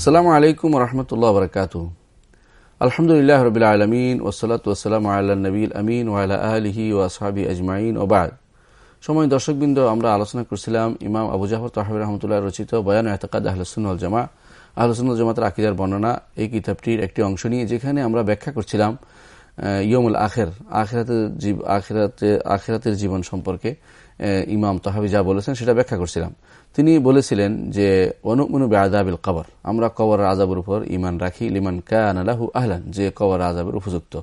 আসসালামু আলাইকুম রহমতুল্লাহ বরকাত আলহামদুলিল্লাহ রবিল আলমিন ওসলাত ওসালাম আল্লাহ নবীল আমিন ওয়ালা আলহি ওয়াসাবি আজমাইন ওবাদ সময় দর্শকবৃন্দ আমরা আলোচনা করছিলাম ইমাম আবু জাফর তাহাবি রহমতুল্লাহ রচিত বয়ান এতকাদ আহলসুল জামা আহলসুল জামাতের আকিদার বর্ণনা এই কিতাবটির একটি অংশ নিয়ে যেখানে আমরা ব্যাখ্যা করছিলাম ইয়মুল আখের, আখেরাতের আখেরাতের জীবন সম্পর্কে। ইমাম তহাবি যা বলেছেন সেটা ব্যাখ্যা করছিলাম। তিনি বলেছিলেন যে অনুমনু বেআবিল কবর। আমরা কবর আজাবের উপর ইমান রাখি। লিমান কানালাহু আহলান, যে কবর আজাবের উপযুক্ত।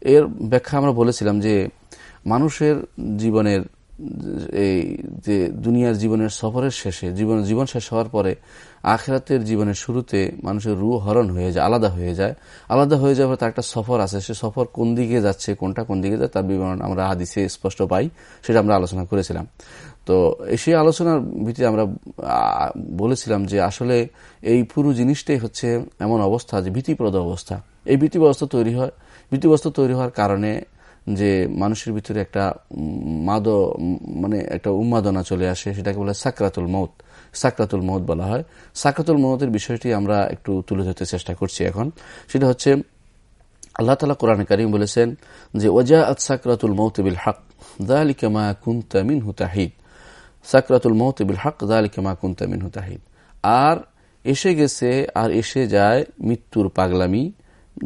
এর ব্যাখ্যা আমরা বলেছিলাম যে, মানুষের জীবনের এই যে দুনিয়ার জীবনের সফরের শেষে, জীবন জীবন শেষ হওয়ার পরে আখেরাতের জীবনের শুরুতে মানুষের রু হরণ হয়ে যায়, আলাদা হয়ে যায়। আলাদা হয়ে যাওয়ার পর তার একটা সফর আছে, সে সফর কোন দিকে যাচ্ছে, কোনটা কোন দিকে যায়, তার বিবরণ আমরা হাদিসে স্পষ্ট পাই, সেটা আমরা আলোচনা করেছিলাম। তো সেই আলোচনার ভিত্তিতে আমরা বলেছিলাম যে আসলে এই পুরো জিনিসটাই হচ্ছে এমন অবস্থা যে ভীতিপ্রদ অবস্থা। এই ভীতিবস্ত তৈরি হয় ভীতিবস্ত তৈরি হওয়ার কারণে যে মানুষের ভিতরে একটা মাদ মানে একটা উন্মাদনা চলে আসে, সেটাকে বলে সাকরাতুল মৌত। সাকরাতুল মৌত বলা হয়। সাকরাতুল মৌতের বিষয়টি আমরা একটু তুলে ধরতে চেষ্টা করছি এখন। সেটা হচ্ছে, আল্লাহ তালা কোরআন করিম বলেছেন যে ওজা আত সাকরাতুল মৌত বিল হক দালিকা মা কুন্তা মিনহু তাহিদ। সাকরাতুল মৌত বিল হক দালিকা মা কুন্তা মিনহু তাহিদ। আর এসে গেছে, আর এসে যায় মৃত্যুর পাগলামি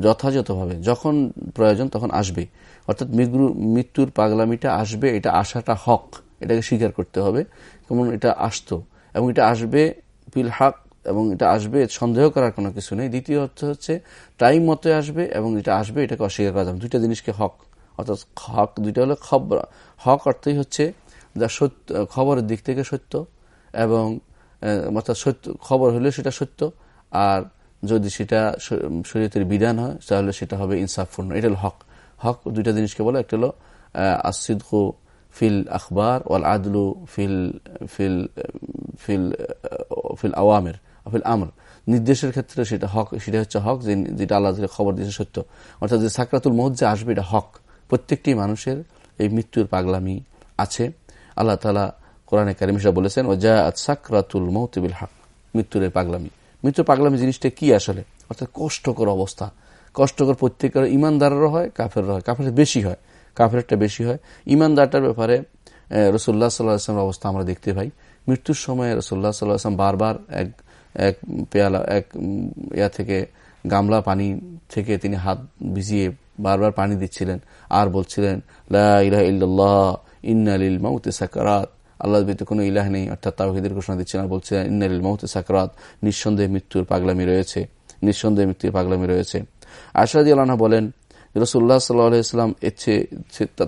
যথাযথভাবে। যখন প্রয়োজন তখন আসবে। অর্থাৎ মৃত্যুর পাগলামিটা আসবে, এটা আসাটা হক, এটাকে স্বীকার করতে হবে। কেমন এটা আসতো? এবং এটা আসবে পিল হক, এবং এটা আসবে সন্দেহ করার কোনো কিছু নেই। দ্বিতীয় অর্থ হচ্ছে, টাইম মতো আসবে এবং এটা আসবে, এটাকে অস্বীকার করা যাবে দুইটা জিনিসকে হক, অর্থাৎ হক দুইটা হলো খবর। হক অর্থই হচ্ছে যা সত্য, খবরের দিক থেকে সত্য এবং অর্থাৎ সত্য, খবর হলে সেটা সত্য, আর যদি সেটা শরীয়তের বিধান হয়, তাহলে সেটা হবে ইনসাফপূর্ণ। এটা হলো হক। হক দুইটা জিনিসকে বলে, একটা হলো আসিদকু ফিল আখবর ওয়াল আদলু ফিল ফিল ফিল ফিল আওয়ামের, ফিল আমর। নির্দেশের ক্ষেত্রে সেটা হক, সেটা হচ্ছে হক, যে যেটা আল্লাহ খবর দিয়েছে সত্য। অর্থাৎ যে সাকরাতুল মহজ যে আসবে, এটা হক। প্রত্যেকটি মানুষের এই মৃত্যুর পাগলামি আছে। আল্লাহ তালা কোরআনে কারিমিশা বলেছেন ও যা সাকরাতুল মহতিবিল হক। মৃত্যুর এই পাগলামি। মৃত্যুর পাগলামি জিনিসটা কি আসলে? অর্থাৎ কষ্টকর অবস্থা। কষ্টকর প্রত্যেকের ইমানদারেরও হয় কাফের হয়। কাফের বেশি হয়। কাফেরটা বেশি হয়। ইমানদারটার ব্যাপারে রসুল্লাহ সাল্লাহ আসলামের অবস্থা আমরা দেখতে পাই। মৃত্যুর সময় রসুল্লাহ সাল্লাহ আসলাম বারবার এক এক পেয়ালা, এক ইয়া থেকে গামলা পানি থেকে তিনি হাত ভিজিয়ে বারবার পানি দিচ্ছিলেন। আর বলছিলেন লাহ ইন্নালিল মাউতে সাকারাত। আল্লাহ বিতে কোনো ইলাহ নেই, অর্থাৎ তাহিদের ঘোষণা দিচ্ছেন আর বলছিলেন ইন্নালিল মাউতে সাকারাত। নিঃসন্দেহে মৃত্যুর পাগলামি রয়েছে। নিঃসন্দেহে মৃত্যুর পাগলামি রয়েছে। আশাদি আল্লাহ বলেন রসুল্লাহ সাল্লাহাম এর চেয়ে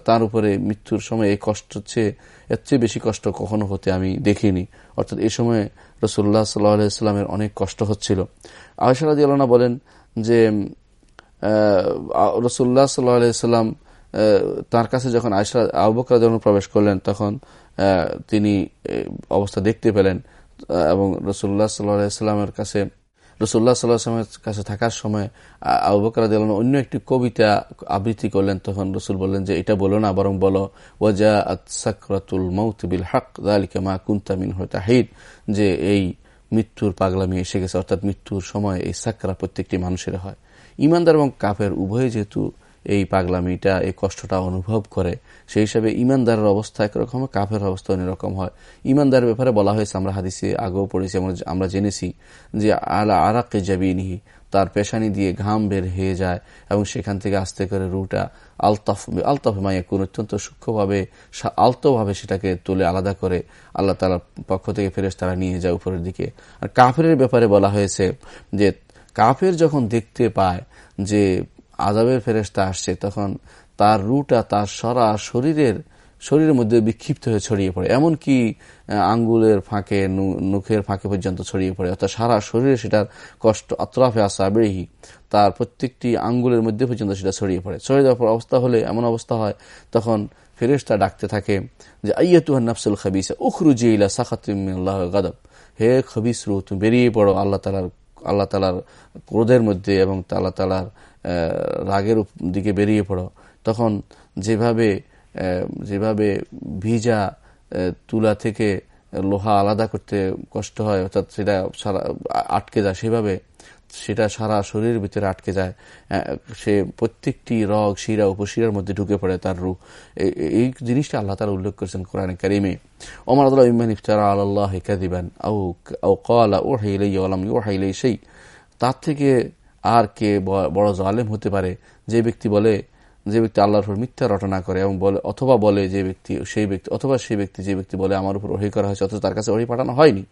তার উপরে মৃত্যুর সময় এই কষ্ট চেয়ে এর চেয়ে বেশি কষ্ট কখনো হতে আমি দেখিনি। অর্থাৎ এই সময় রসুল্লাহ সাল্লাহামের অনেক কষ্ট হচ্ছিল। আয়সারাদি আল্লাহ বলেন যে রসুল্লাহ সাল্লাহাম তার কাছে যখন আয়সা আবকরা যখন প্রবেশ করলেন, তখন তিনি অবস্থা দেখতে পেলেন এবং রসুল্লাহ সাল্লাহামের কাছে রসুল্লাহ সাল্লাহামের কাছে থাকার সময় আবু বকর অন্য একটি কবিতা আবৃত্তি করলেন। তখন রসুল বললেন যে, এটা বলো না, বরং বলো ওয়াজা সাকরাতুল মৌত বিল হক দালিকা মা কুন্তামিন তাহিদ যে এই মৃত্যুর পাগলামি এসে গেছে, অর্থাৎ মৃত্যুর সময় এই সাকরা প্রত্যেকটি মানুষের হয়। ইমানদার এবং কাফের উভয় যেহেতু এই পাগলামিটা, এই কষ্টটা অনুভব করে, সেই হিসাবে ইমানদারের অবস্থা একরকম, কাফের অবস্থা অন্যরকম হয়। ইমানদারের ব্যাপারে বলা হয়েছে, আমরা হাদিসে আগেও পড়েছি, আমরা জেনেছি যে, আলা আরাকে নিহি তার পেশানি দিয়ে ঘাম বের হয়ে যায় এবং সেখান থেকে আস্তে করে রুটা আলতাফ আলতাফ মাইয়াকুন অত্যন্ত সূক্ষ্মভাবে আলতোভাবে সেটাকে তুলে আলাদা করে আল্লাহ তালার পক্ষ থেকে ফেরেস তারা নিয়ে যায় উপরের দিকে। আর কাফের ব্যাপারে বলা হয়েছে যে, কাফের যখন দেখতে পায় যে আজাবের ফেরেস্তা আসছে, তখন তার রুটা তার সরা শরীরের শরীরের মধ্যে বিক্ষিপ্ত হয়ে ছড়িয়ে পড়ে। এমনকি আঙ্গুলের ফাঁকে নুখের ফাঁকে পর্যন্ত ছড়িয়ে পড়ে। অর্থাৎ সারা শরীরে সেটার কষ্ট, আতরাফে আসা বেড়েহি তার প্রত্যেকটি আঙ্গুলের মধ্যে পর্যন্ত সেটা ছড়িয়ে পড়ে। ছড়িয়ে দেওয়ার পর অবস্থা হলে এমন অবস্থা হয়, তখন ফেরেস্তা ডাকতে থাকে যে আইয়াতুহান নাফসুল খাবিস, উখরুজি ইলা সাখাতুল্লাহ গাদব। হে খবিস রু তুমি বেরিয়ে পড়ো আল্লাহ তালার আল্লাহ তালার ক্রোধের মধ্যে এবং আল্লাহ তালার রাগের দিকে বেরিয়ে পড়ো। তখন যেভাবে যেভাবে ভিজা তুলা থেকে লোহা আলাদা করতে কষ্ট হয়, অর্থাৎ সেটা সারা, আটকে যায়, সেভাবে সেটা সারা শরীরের ভিতরে আটকে যায়। সে প্রত্যেকটি রগ, শিরা, উপশিরার মধ্যে ঢুকে পড়ে তার রু এই জিনিসটা আল্লাহ তালা উল্লেখ করেছেন কোরআনে কারিমে। ওমর আদুল্লাহ ইমান ইফতারা আল্লাহ আউ আউ কলা ও হাইলাই আলম ও হাইলাই সেই তার থেকে আর কে বড় জালেম হতে পারে? যে ব্যক্তি বলে, যে ব্যক্তি আল্লাহর উপর মিথ্যা রটনা করে এবং বলে, অথবা বলে যে ব্যক্তি, সেই ব্যক্তি, অথবা সেই ব্যক্তি যে ব্যক্তি বলে আমার উপর ওহি করা হয়েছে, অথচ তার কাছে ওহি পাঠানো হয়নি।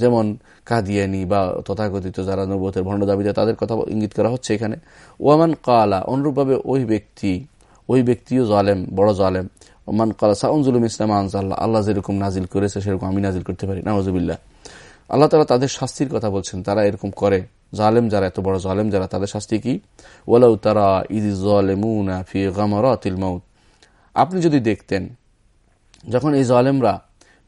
যেমন কাদিয়ানি বা তথাকথিত যারা নবতের ভণ্ড দাবিতে তাদের কথা ইঙ্গিত করা হচ্ছে এখানে। ওয়ামান কালা, অনুরূপভাবে ওই ব্যক্তি, ওই ব্যক্তিও জালেম, বড় জালেম। ওমান কালা সাউনজুলুম ইসলাম আনসাল্লাহ আল্লাহ যেরকম নাজিল করেছে, সেরকম আমি নাজিল করতে পারি নওয়াজুবিল্লাহ আল্লাহ তালা তাদের শাস্তির কথা বলছেন, তারা এরকম করে। জালেম যারা, এত বড় জালেম যারা, তাদের শাস্তি কি? ওলাউ তারা ইদি জালেমুনা ফি আপনি যদি দেখতেন, যখন এই জালেমরা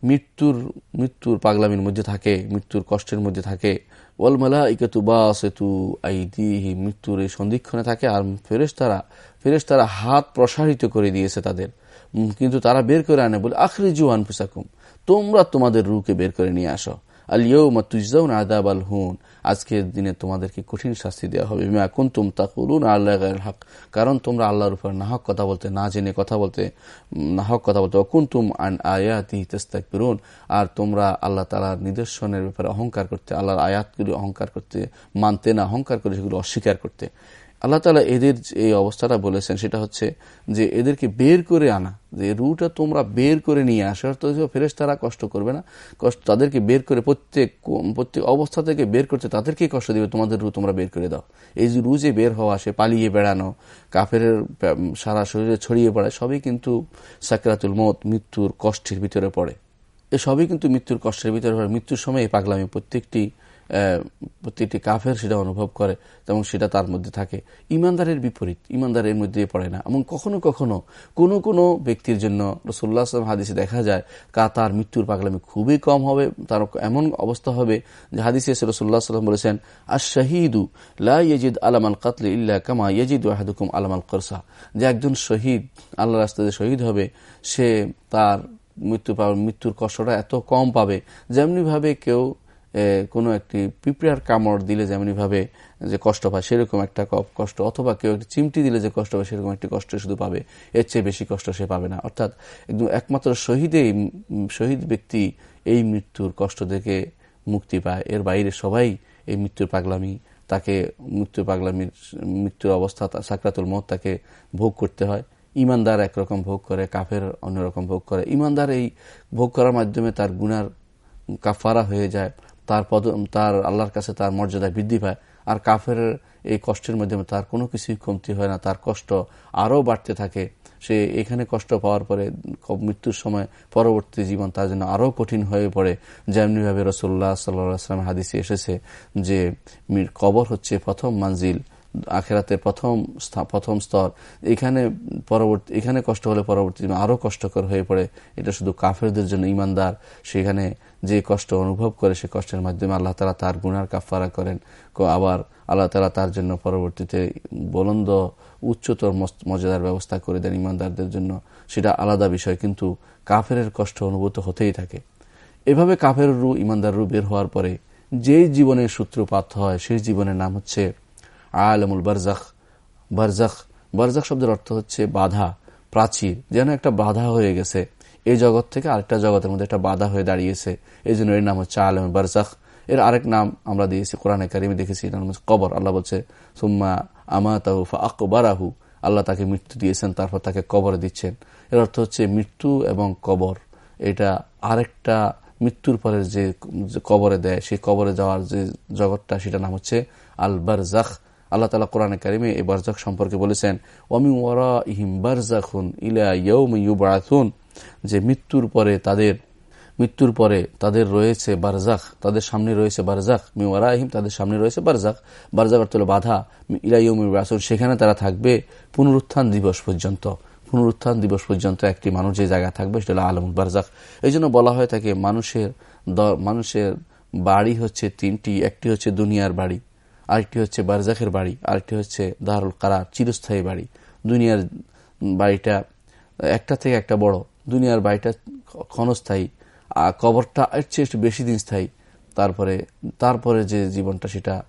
মৃত্যুর মৃত্যুর পাগলামির মধ্যে থাকে, মৃত্যুর কষ্টের মধ্যে থাকে, ওয়াল মালা ইকেতু বা সেতু আইদিহি, মৃত্যুর এই সন্ধিক্ষণে থাকে, আর ফেরেশতারা ফেরেশতারা হাত প্রসারিত করে দিয়েছে তাদের। কিন্তু তারা বের করে আনে বলে আখরি জুয়ান ফুসাকুম তোমরা তোমাদের রুকে বের করে নিয়ে আসো। আলিয়মা তুজাউন আদাব আল হুন আজকের দিনে তোমাদেরকে কঠিন শাস্তি দেওয়া হবে। এখন তুম তাকুলুন আল্লাহ হক। কারণ তোমরা আল্লাহর উপর নাহক কথা বলতে, না জেনে কথা বলতে, নাহক কথা বলতে। তুম আন আয়াতি তেস্তাকবিরুন। আর তোমরা আল্লাহ তালার নিদর্শনের ব্যাপারে অহংকার করতে, আল্লাহর আয়াতগুলি অহংকার করতে, মানতে না, অহংকার করে সেগুলো অস্বীকার করতে। আল্লাহ তালা এদের এই অবস্থাটা বলেছেন, সেটা হচ্ছে যে এদেরকে বের করে আনা, যে রুটা তোমরা বের করে নিয়ে আসে। অর্থাৎ ফেরেস তারা কষ্ট করবে না, কষ্ট, তাদেরকে বের করে প্রত্যেক প্রত্যেক অবস্থা থেকে বের করতে তাদেরকে কষ্ট দিবে, তোমাদের রু তোমরা বের করে দাও। এই যে রু যে বের হওয়া, সে পালিয়ে বেড়ানো কাফের সারা শরীরে ছড়িয়ে পড়ে, সবই কিন্তু সাকরাতুল মত মৃত্যুর কষ্টের ভিতরে পড়ে। এ সবই কিন্তু মৃত্যুর কষ্টের ভিতরে পড়ে। মৃত্যুর সময় এই পাগলামি প্রত্যেকটি প্রত্যেকটি কাফের সেটা অনুভব করে এবং সেটা তার মধ্যে থাকে। ইমানদারের বিপরীত ইমানদারের মধ্যে পড়ে না। এবং কখনো কখনো কোনো কোনো ব্যক্তির জন্য রসুল্লাহ আসলাম হাদিসে দেখা যায়, কা তার মৃত্যুর পাগলামি খুবই কম হবে, তার এমন অবস্থা হবে যে হাদিসে এসে রসুল্লাহ সাল্লাম বলেছেন আর শাহিদু লাইজিদ আলামাল কাতল ইল্লা কামা ইয়াজিদ ওয়াহাদুকুম আলামাল করসা। যে একজন শহীদ আল্লাহ রাস্তাতে শহীদ হবে, সে তার মৃত্যু মৃত্যুর কষ্টটা এত কম পাবে, যেমনিভাবে কেউ কোনো একটি পিঁপড়ার কামড় দিলে যেমনিভাবে যে কষ্ট পায়, সেরকম একটা কষ্ট। অথবা কেউ একটি চিমটি দিলে যে কষ্ট পায়, সেরকম একটি কষ্ট শুধু পাবে। এর চেয়ে বেশি কষ্ট সে পাবে না। অর্থাৎ একদম একমাত্র শহীদেই শহীদ ব্যক্তি এই মৃত্যুর কষ্ট থেকে মুক্তি পায়। এর বাইরে সবাই এই মৃত্যুর পাগলামি, তাকে মৃত্যু পাগলামির, মৃত্যুর অবস্থা সাকরাতুল মত তাকে ভোগ করতে হয়। ইমানদার একরকম ভোগ করে, কাফের অন্যরকম ভোগ করে। ইমানদার এই ভোগ করার মাধ্যমে তার গুনার কাফারা হয়ে যায়। তার পদ, তার আল্লাহর কাছে তার মর্যাদা বৃদ্ধি পায়। আর কাফের এই কষ্টের মাধ্যমে তার কোনো কিছুই কমতি হয় না, তার কষ্ট আরও বাড়তে থাকে। সে এখানে কষ্ট পাওয়ার পরে মৃত্যুর সময় পরবর্তী জীবন তার জন্য আরও কঠিন হয়ে পড়ে। যেমনিভাবে রসোল্লা সাল্লাম হাদিসে এসেছে যে কবর হচ্ছে প্রথম মানজিল। আখেরাতের প্রথম প্রথম স্তর। এখানে পরবর্তী, এখানে কষ্ট হলে পরবর্তী আরও কষ্টকর হয়ে পড়ে। এটা শুধু কাফেরদের জন্য ইমানদার। সেখানে যে কষ্ট অনুভব করে সে কষ্টের মাধ্যমে আল্লাহ তালা তার গুনার কাফারা করেন। আবার আল্লাহ তালা তার জন্য পরবর্তীতে বলন্দ, উচ্চতর মর্যাদার ব্যবস্থা করে দেন ইমানদারদের জন্য। সেটা আলাদা বিষয়, কিন্তু কাফের কষ্ট অনুভূত হতেই থাকে। এভাবে কাফের রু, ইমানদার রু বের হওয়ার পরে যে জীবনের সূত্রপাত হয়, সেই জীবনের নাম হচ্ছে আলমুল বারজাক বারজাক বারজাক শব্দের অর্থ হচ্ছে বাধা, প্রাচীর, যেন একটা বাধা হয়ে গেছে। এই জগৎ থেকে আরেকটা জগতের মধ্যে একটা বাধা হয়ে দাঁড়িয়েছে। এই জন্য এর নাম হচ্ছে আলম বারজাক এর আরেক নাম আমরা দিয়েছি কোরআনে কারিমে, দেখেছি নাম হচ্ছে কবর। আল্লাহ বলছে, সুম্মা আমাতাহু আকবরাহু আল্লাহ তাকে মৃত্যু দিয়েছেন, তারপর তাকে কবরে দিচ্ছেন। এর অর্থ হচ্ছে মৃত্যু এবং কবর। এটা আরেকটা মৃত্যুর পরের যে কবরে দেয়, সেই কবরে যাওয়ার যে জগৎটা সেটা নাম হচ্ছে আল বারজাখ আল্লাহ তালা কোরআন কারিমে এই বারজাক সম্পর্কে বলেছেন ওমি ওয়ারা ইহিম বারজাখুন ইলা ইয়ৌম ইউবাথুন যে মৃত্যুর পরে তাদের, মৃত্যুর পরে তাদের রয়েছে বারজাক তাদের সামনে রয়েছে বারজাক মিওয়ারা আহিম তাদের সামনে রয়েছে বারজাক বারজাক অর্থ বাধা। ইলাইম বাসুন সেখানে তারা থাকবে পুনরুত্থান দিবস পর্যন্ত। পুনরুত্থান দিবস পর্যন্ত একটি মানুষ যে জায়গা থাকবে সেটা হলো আলম বারজাক এই জন্য বলা হয়ে থাকে, মানুষের মানুষের বাড়ি হচ্ছে তিনটি, একটি হচ্ছে দুনিয়ার বাড়ি। আরেকটি হচ্ছে বারজাখের বাড়ি, আরেকটি হচ্ছে দারুল কারার চিরস্থায়ী বাড়ি। দুনিয়ার বাড়িটা একটা থেকে একটা বড়। দুনিয়ার বাড়িটা ক্ষণস্থায়ী আর কবরটা এর চেয়ে একটু বেশি দিন স্থায়ী। তারপরে তারপরে যে জীবনটা সেটা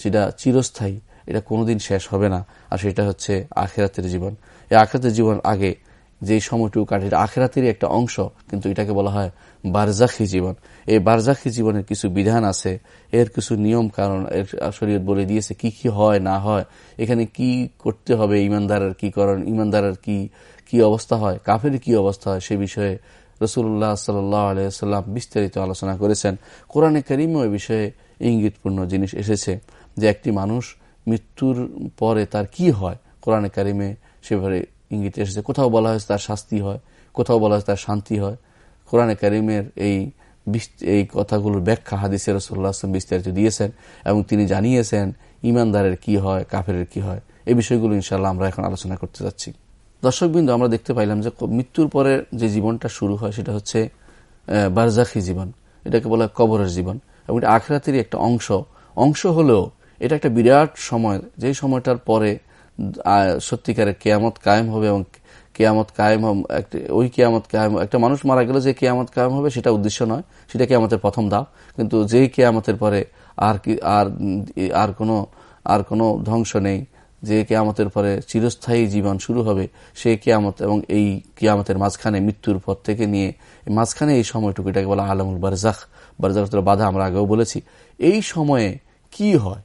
সেটা চিরস্থায়ী, এটা কোনোদিন শেষ হবে না। আর সেটা হচ্ছে আখেরাতের জীবন। এই আখেরাতের জীবন আগে যে সময়টুকু কাটে আখেরাতেরই একটা অংশ, কিন্তু এটাকে বলা হয় বারজাখি জীবন। এই বারজাখি জীবনের কিছু বিধান আছে, এর কিছু নিয়ম কারণ, এর শরীয়ত বলে দিয়েছে কি কি হয়, না হয়। এখানে কি করতে হবে, ইমানদারের কি করেন ইমানদারের কি কি অবস্থা হয়, কাফের কি অবস্থা হয়, সে বিষয়ে রসুল্লাহ সাল্লাহ বিস্তারিত আলোচনা করেছেন। কোরআনে করিমও এ বিষয়ে ইঙ্গিতপূর্ণ জিনিস এসেছে যে একটি মানুষ মৃত্যুর পরে তার কি হয়। কোরআনে কারিমে সেভাবে ইঙ্গিত এসেছে। কোথাও বলা হয়েছে তার শাস্তি হয়, কোথাও বলা হয়েছে তার শান্তি হয়। কোরআনে কারিমের এই এই কথাগুলোর ব্যাখ্যা হাদিসে রসুল্লাহ আসলাম বিস্তারিত দিয়েছেন এবং তিনি জানিয়েছেন, ইমানদারের কি হয় কাফের কি হয়। এই বিষয়গুলো ইনশাল্লাহ আমরা এখন আলোচনা করতে যাচ্ছি। দর্শকবৃন্দ, আমরা দেখতে পাইলাম যে মৃত্যুর পরে যে জীবনটা শুরু হয় সেটা হচ্ছে বারজাখি জীবন। এটাকে বলা হয় কবরের জীবন। এবং এটা আখরাতেরই একটা অংশ। অংশ হলেও এটা একটা বিরাট সময়। যে সময়টার পরে সত্যিকারের কেয়ামত কায়েম হবে এবং কেয়ামত কায়েম ওই কেয়ামত কায়েম, একটা মানুষ মারা গেলে যে কেয়ামত কায়েম হবে সেটা উদ্দেশ্য নয়, সেটা কেয়ামতের প্রথম ধাপ। কিন্তু যেই কেয়ামতের পরে আর কি, আর আর কোনো আর কোনো ধ্বংস নেই, যে কেয়ামতের পরে চিরস্থায়ী জীবন শুরু হবে, সেই কেয়ামত এবং এই কেয়ামতের মাঝখানে মৃত্যুর পর থেকে নিয়ে, মাঝখানে এই সময়টুকু, এটাকে বলা আলমুল বারজাখ বারজাখ বাধা আমরা আগেও বলেছি। এই সময়ে কি হয়?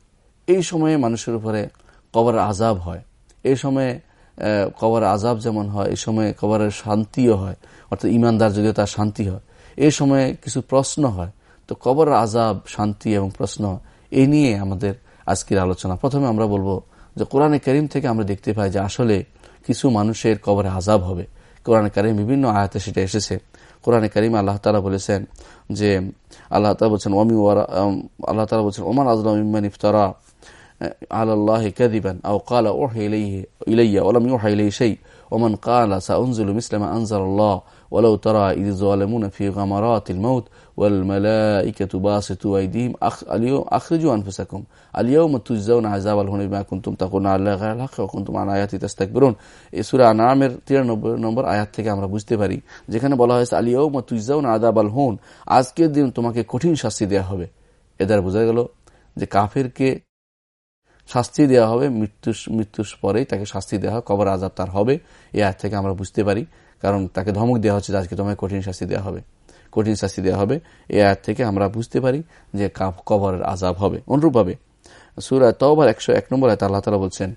এই সময়ে মানুষের উপরে কবর আজাব হয়। এই সময়ে কবর আজাব যেমন হয়, এই সময়ে কবরের শান্তিও হয়, অর্থাৎ ইমানদার যদিও তার শান্তি হয়। এই সময়ে কিছু প্রশ্ন হয়। তো কবর আজাব শান্তি এবং প্রশ্ন, এই নিয়ে আমাদের আজকের আলোচনা। প্রথমে আমরা বলব যে কোরআনে করিম থেকে আমরা দেখতে পাই যে আসলে কিছু মানুষের কবরে আজাব হবে। কোরআনে করিম বিভিন্ন আয়াতে সেটা এসেছে। কোরআনে করিম আল্লাহ তালা বলেছেন যে, আল্লাহ তালা বলছেন ওমি আল্লাহ তালা বলছেন ওমান আজলাম ইমান ইফতারা। على الله كذبا أو قال أوحي إليه إلي ولم يوحى إليه شيء ومن قال سأنزل مثل ما أنزل الله ولو ترى إذ الظالمون في غمرات الموت والملائكة باسطوا أيديهم اليوم أخرجوا أنفسكم اليوم تجزون عذاب الهون بما كنتم تقولون على غير الحق وكنتم عن آياتي تستكبرون এই সূরা আনামের 93 নম্বর আয়াত থেকে আমরা বুঝতে পারি যেখানে বলা হয়েছে আলিয়াউম তুজজাউন আযাবাল হুন আজকের দিন তোমাকে কঠিন শাস্তি দেওয়া হবে এদের বোঝা গেল যে কাফেরকে শাস্তি দেওয়া হবে মৃত্যু মৃত্যুর পরেই তাকে শাস্তি দেওয়া কবর আজাব তার হবে, এই আয় থেকে আমরা বুঝতে পারি, কারণ তাকে ধমক দেওয়া হচ্ছে আজকে তোমায় কঠিন শাস্তি দেওয়া হবে। কঠিন শাস্তি দেওয়া হবে, এই আয়াত থেকে আমরা বুঝতে পারি যে কবরের আজাব হবে। অনুরূপভাবে, সুরা তওবার একশো এক নম্বর আয়ত আল্লাহ তালা বলছেন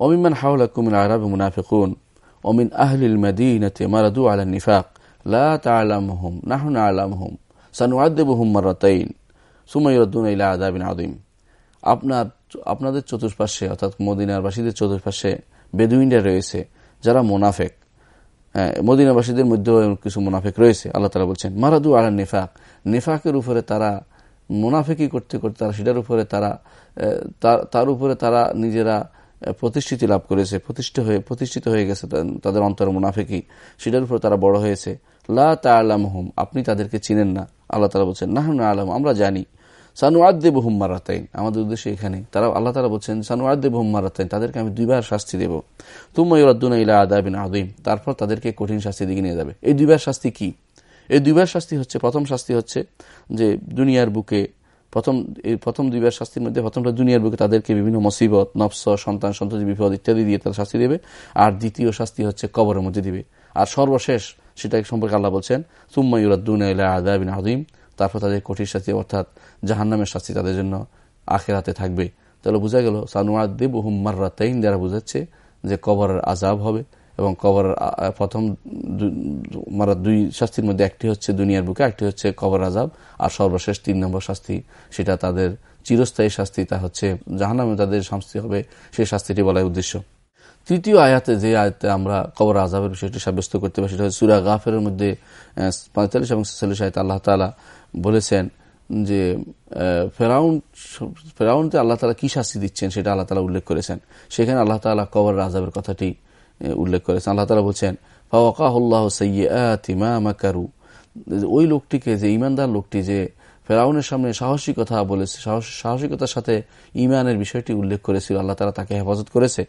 অমিমান হাউলা কুমিন আরব মুনাফিকুন অমিন আহলিল মদিনতে মারাদু আলা নিফাক, লা তালামহুম নাহন আলামহুম সানুআদেবহুম মারাতাইন সুমাইরদ্দুন ইলা আদাবিন আদিম আপনার, আপনাদের চতুর্পাশে অর্থাৎ মদিনারবাসীদের চতুর্পাশে বেদুইনরা রয়েছে, যারা মোনাফেক। হ্যাঁ মদিনাবাসীদের মধ্যে কিছু মোনাফেক রয়েছে, আল্লাহ তালা বলছেন, মারাদু আলা নেফাক। নেফাকের উপরে তারা মোনাফেকি করতে করতে, তারা সেটার উপরে তারা তার উপরে তারা নিজেরা প্রতিষ্ঠিতি লাভ করেছে, প্রতিষ্ঠিত হয়ে প্রতিষ্ঠিত হয়ে গেছে তাদের অন্তর মুনাফেকি। সেটার উপর তারা বড় হয়েছে। লা তা আলাম আপনি তাদেরকে চিনেন না। আল্লাহ তালা বলছেন না আলম, আমরা জানি। সানু আদে বহুম মারাতাইন। আমাদের উদ্দেশ্যে এখানে তারা আল্লাহ তারা বলছেন সানু আদে বহুম মারাতাইন, তাদেরকে আমি দুইবার শাস্তি দেব। তুমাই রদ্দুনা ইলা আদাবিন আদিম তারপর তাদেরকে কঠিন শাস্তি দিকে নিয়ে যাবে। এই দুইবার শাস্তি কি? এই দুইবার শাস্তি হচ্ছে প্রথম শাস্তি হচ্ছে যে দুনিয়ার বুকে প্রথম এই প্রথম দুইবার শাস্তির মধ্যে প্রথমটা দুনিয়ার বুকে তাদেরকে বিভিন্ন মুসিবত, নফস, সন্তান, সন্ততি, বিপদ ইত্যাদি দিয়ে তারা শাস্তি দেবে। আর দ্বিতীয় শাস্তি হচ্ছে কবরের মধ্যে দিবে। আর সর্বশেষ সেটা সম্পর্কে আল্লাহ বলছেন সুম্মা ইউরাদ্দুনা আদাবিন আদিম তারপর তাদের কঠিন শাস্তি অর্থাৎ জাহান্নামের শাস্তি তাদের জন্য আখেরাতে থাকবে। তাহলে বোঝা গেল সানুয়াদ্দিব হুম্মার্রাতাইন যারা বুঝাচ্ছে যে কবরের আজাব হবে এবং কবর প্রথম মারা দুই শাস্তির মধ্যে একটি হচ্ছে দুনিয়ার বুকে, একটি হচ্ছে কবর আজাব আর সর্বশেষ তিন নম্বর শাস্তি সেটা তাদের চিরস্থায়ী শাস্তি, তা হচ্ছে জাহান্নামে তাদের শাস্তি হবে সেই শাস্তিটি বলাই উদ্দেশ্য। তৃতীয় আয়াতে যে আয়াতে আমরা কবর আজাবের বিষয়টি সাব্যস্ত করতে পারি, সেটা হচ্ছে সুরা গাফের মধ্যে পঁয়তাল্লিশ এবং ছেচল্লিশ আয়তে আল্লাহ তালা বলেছেন যে ফেরাউন ফেরাউনতে আল্লাহ তালা কি শাস্তি দিচ্ছেন সেটা আল্লাহ তালা উল্লেখ করেছেন। সেখানে আল্লাহ তালা কবর আজাবের কথাটি উল্লেখ করেছেন। আল্লাহ তালা বলছেন, ফাওয়াকাহুল্লাহ সৈয়্যা মাকারু। ওই লোকটিকে, যে ইমানদার লোকটি, যে ফেরাউনের সামনে সাহসিকতা বলেছে সাহসিকতার সাথে ইমানের বিষয়টি উল্লেখ করেছিল, আল্লাহ তালা তাকে হেফাজত করেছে।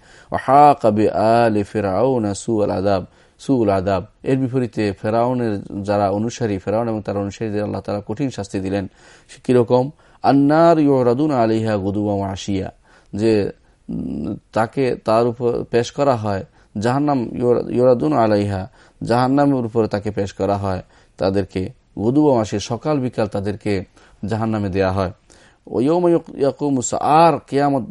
হা কাবে আলে ফেরাউন সু আল আদাব সুল আদাব এর বিপরীতে ফেরাউনের যারা অনুসারী, ফেরাউন এবং তার অনুসারীদের আল্লাহ তালা কঠিন শাস্তি দিলেন। কীরকম আন্নার ইউরাদুন আলিহা গুদুয়া আসিয়া যে, তাকে তার উপর পেশ করা হয়, জাহান্নাম ইউরাদুন আলাইহা, জাহান্নামের উপরে তাকে পেশ করা হয়, তাদেরকে গুদুয়া মাসে সকাল বিকাল তাদেরকে জাহান্নামে দেয়া হয়। আর কেয়ামত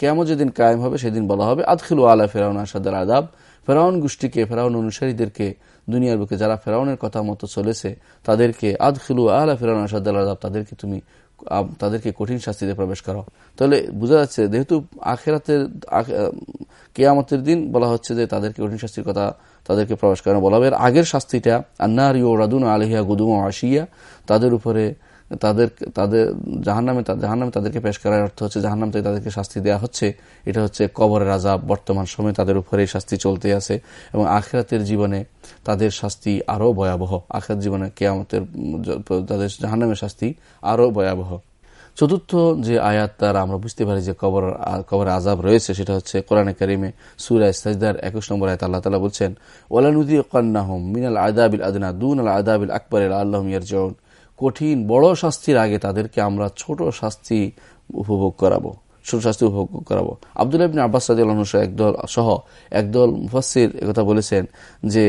কেয়ামত যেদিন কায়েম হবে, সেদিন বলা হবে, আদখিলু আলা ফেরাউন আসাদার আদাব ফেরাউন গোষ্ঠীকে, ফেরাউন অনুসারীদেরকে দুনিয়ার বুকে, যারা ফেরাউনের কথা মতো চলেছে, তাদেরকে আদখিলু আলা ফেরাউন আসাদার আদাব তাদেরকে তুমি তাদেরকে কঠিন শাস্তিতে প্রবেশ করাও তাহলে বোঝা যাচ্ছে, যেহেতু আখেরাতের কেয়ামতের দিন বলা হচ্ছে যে তাদেরকে কঠিন শাস্তির কথা তাদেরকে প্রবেশ করানো বলা হবে। আগের শাস্তিটা আন্নার ইউ রাদুন আলহিয়া গুদুমা আসিয়া তাদের উপরে তাদের তাদের জাহান্নামে জাহান্নামে তাদেরকে পেশ করার অর্থ হচ্ছে জাহান্নাম থেকে তাদেরকে শাস্তি দেওয়া হচ্ছে। এটা হচ্ছে কবরের আজাব বর্তমান সময়ে তাদের উপরে শাস্তি চলতে আছে এবং আখেরাতের জীবনে তাদের শাস্তি আরও ভয়াবহ। আখেরাত জীবনে কেয়ামতের তাদের জাহান্নামের শাস্তি আরও ভয়াবহ। চতুর্থ যে আয়াত তার আমরা বুঝতে পারি যে কবর কবর আজাব রয়েছে, সেটা হচ্ছে কোরআনে করিমে সুরায় সাজদার একুশ নম্বর আয়ত আল্লাহ তালা বলছেন ওলানুদ্দি কান্নাহম মিনাল আদাবিল আদনা দুন আল আদাবিল আকবর আল্লাহ ইয়ারজন কঠিন, বড় শাস্তির আগে তাদেরকে আমরা ছোট শাস্তি উপভোগ করাবো। ছোট শাস্তি উপভোগ করাবো। আবদুল্লাহ আব্বাস একদল সহ একদল মুফাসির একথা বলেছেন যে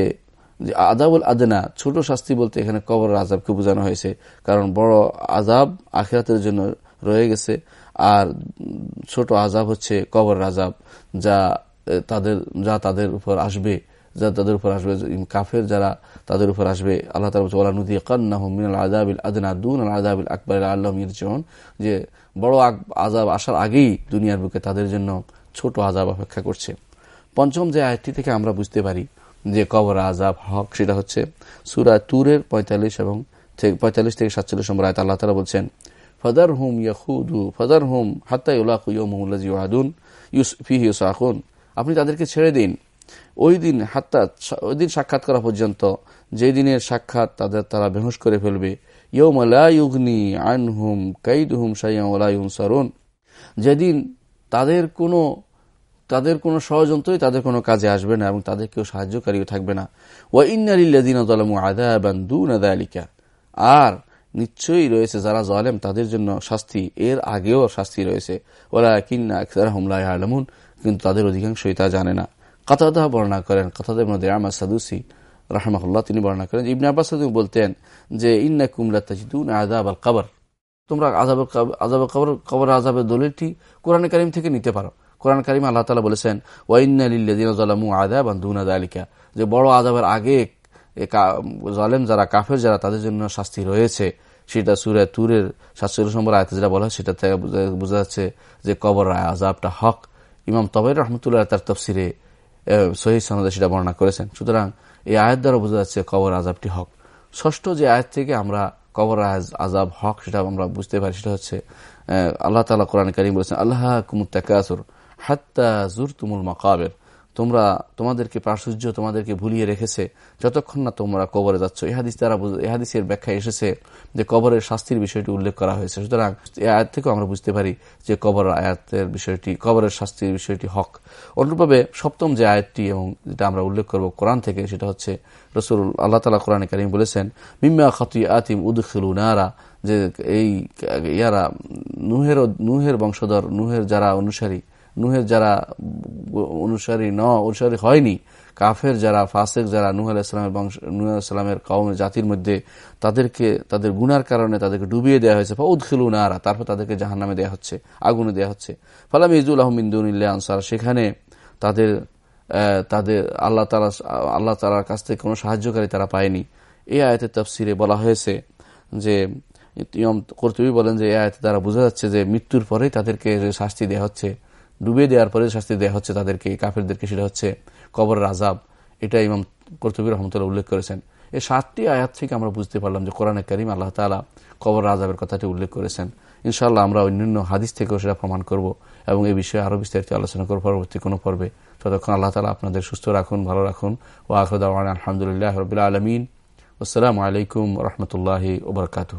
আদাবুল আদনা, ছোট শাস্তি বলতে এখানে কবর আজাবকে বোঝানো হয়েছে। কারণ বড় আজাব আখেরাতের জন্য রয়ে গেছে, আর ছোট আজাব হচ্ছে কবর আজাব যা তাদের যা তাদের উপর আসবে। তাদের উপর আসবে, কাফের যারা তাদের উপর আসবে, আল্লাহ তালা নদী কান্নাহমিনাল আদাবিল আদনা দুন আদাবিল আকবর আল্লাহ মিরজন যে বড় আজাব আসার আগেই দুনিয়ার বুকে তাদের জন্য ছোট আজাব অপেক্ষা করছে। পঞ্চম যে আয়টি থেকে আমরা বুঝতে পারি যে কবর আজাব হক, সেটা হচ্ছে সুরা তুরের পঁয়তাল্লিশ এবং পঁয়তাল্লিশ থেকে সাতচল্লিশ নম্বর আয়ত। আল্লাহ তালা বলছেন ফদার হুম ইয়াহুদু ফদার হুম হাত্তাই উল্লাহুন ইউস, ফিহি ইউসাহুন আপনি তাদেরকে ছেড়ে দিন। ওই দিন হাত্তা ওই দিন সাক্ষাৎ করা পর্যন্ত যে দিনের সাক্ষাৎ তাদের তারা বেহুশ করে ফেলবে। ইয়ৌমালাইগনি আনহুম কাইদহুম সাইয়াম সারুন যেদিন তাদের কোনো তাদের কোনো ষড়যন্ত্রই তাদের কোনো কাজে আসবে না এবং তাদের কেউ সাহায্যকারীও থাকবে না। ও ইন্নালিল্লাদিন আদালামু আদাবান দুন আদালিকা আর নিশ্চয়ই রয়েছে যারা জলেম, তাদের জন্য শাস্তি, এর আগেও শাস্তি রয়েছে। ওরা কিন্না হুমলা আলমুন কিন্তু তাদের অধিকাংশই তা জানে না। কাতাদা বর্ণনা করেন কাতাদের মধ্যে আমার সাদুসি রাহমাহুল্লাহ, তিনি বর্ণনা করেন ইবনে আব্বাস বলতেন যে ইন্না কুমলা তাজিদুন আদাব আল কাবর। তোমরা আজাব আজাব কবর কবর আজাবের দলিলটি কোরআন করিম থেকে নিতে পারো। কোরআন করিম আল্লাহ তালা বলেছেন ওয়াইনালিল্লাদিনামু আদাব দুন আলিকা যে, বড় আজাবের আগে জালেম যারা, কাফের যারা, তাদের জন্য শাস্তি রয়েছে। সেটা সুরে তুরের সাতচল্লিশ নম্বর আয়তে যেটা বলা হয় সেটা থেকে বোঝা যাচ্ছে যে কবর আজাবটা হক। ইমাম তবের রহমতুল্লাহ তার তফসিরে সহি সনদে সেটা বর্ণনা করেছেন। সুতরাং এই আয়াত দ্বারা বোঝা যাচ্ছে কবর আজাবটি হক। ষষ্ঠ যে আয়াত থেকে আমরা কবর আজাব হক সেটা আমরা বুঝতে পারি, সেটা হচ্ছে আল্লাহ তালা কোরআন কারিম বলেছেন, আল্লাহ কুমুত্তাকাসুর হাত্তা জুর তুমুল মাকাবের। তোমরা তোমাদেরকে প্রাচুর্য তোমাদেরকে ভুলিয়ে রেখেছে, যতক্ষণ না তোমরা কবরে যাচ্ছ। এহাদিস দ্বারা এহাদিসের ব্যাখ্যা এসেছে যে কবরের শাস্তির বিষয়টি উল্লেখ করা হয়েছে। সুতরাং এই আয়াত থেকেও আমরা বুঝতে পারি যে কবর আয়াতের বিষয়টি, কবরের শাস্তির বিষয়টি হক। অনুরূপভাবে সপ্তম যে আয়াতটি এবং যেটা আমরা উল্লেখ করব কোরআন থেকে, সেটা হচ্ছে রসুল আল্লাহ তালা কোরআন কারিম বলেছেন, মিম্মা খাতি আতিম উদ্খিলু নারা যে এই ইয়ারা নুহের নুহের বংশধর, নুহের যারা অনুসারী নুহের যারা অনুসারী ন, অনুসারী হয়নি, কাফের যারা, ফাসেক যারা, নুহ আলাহিসামের বংশ, নুহ আলাহিসামের কওমের জাতির মধ্যে তাদেরকে, তাদের গুনার কারণে তাদেরকে ডুবিয়ে দেওয়া হয়েছে। বা উদ্খিলু নারা, তারপর তাদেরকে জাহান নামে দেওয়া হচ্ছে, আগুনে দেওয়া হচ্ছে। ফালাম ইজুল আহমিন্দুল্লাহ আনসার, সেখানে তাদের তাদের আল্লাহ তালা আল্লাহ তালার কাছ থেকে কোনো সাহায্যকারী তারা পায়নি। এই আয়তের তফসিরে বলা হয়েছে যে কর্তৃপি বলেন যে, এই আয়তে তারা বোঝা যাচ্ছে যে, মৃত্যুর পরেই তাদেরকে শাস্তি দেওয়া হচ্ছে। ডুবিয়ে দেওয়ার পরে শাস্তি দেওয়া হচ্ছে তাদেরকে, কাফেরদেরকে, সেটা হচ্ছে কবরের আজাব এটা ইমাম কর্তবী রহমতুল্লাহ উল্লেখ করেছেন। এই সাতটি আয়াত থেকে আমরা বুঝতে পারলাম যে কোরআনে করিম আল্লাহ তালা কবর আজাবের কথাটি উল্লেখ করেছেন। ইনশাআল্লাহ আমরা অন্যান্য হাদিস থেকেও সেটা প্রমাণ করব এবং এই বিষয়ে আরও বিস্তারিত আলোচনা করব পরবর্তী কোনো পর্বে। ততক্ষণ আল্লাহ তালা আপনাদের সুস্থ রাখুন, ভালো রাখুন। ও আখরুদ্দান আলহামদুলিল্লাহ রবিল আলমিন। আসসালামু আলাইকুম রহমতুল্লাহি ওবরকাতু